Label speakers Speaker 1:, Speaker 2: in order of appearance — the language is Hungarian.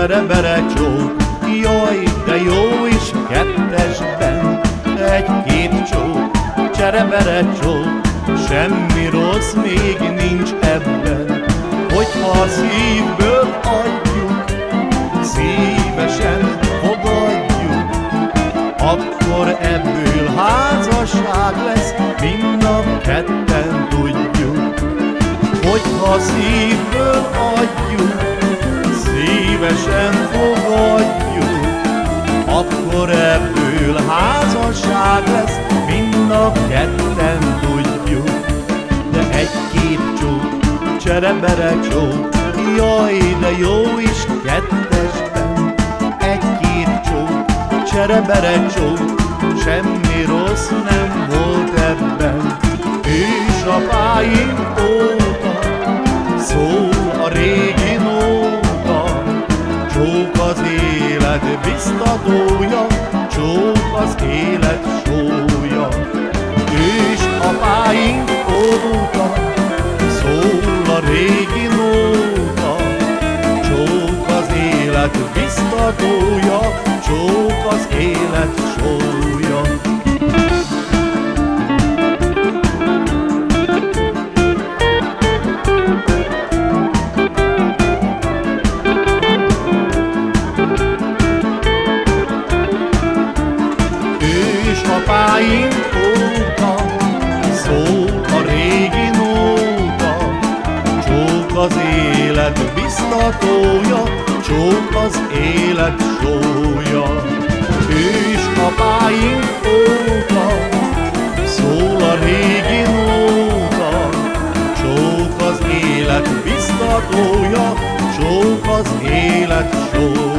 Speaker 1: cserebere csók, jaj, de jó is kettesben, egy-két csók, cserebere csók, semmi rossz még nincs ebben, hogyha a szívből adjuk, szívesen fogadjuk, akkor ebből házasság lesz, mind a ketten tudjuk, hogyha szívből adjuk, szívesen fogadjuk, akkor ebből házasság lesz, mind a ketten tudjuk. De egy-két csók, cserebere csók, jaj, de jó is kettesben. Egy-két csók, cserebere csók, semmi rossz nem volt ebben. És apáink óta szól biztatója, csók az élet sója. És apáink óta szól a régi nóta, csók az élet biztatója, csók az élet sója. Élet biztatója, csók az élet sója. Ős apáink óta szól a régi nóta, csók az élet biztatója, csók az élet sója.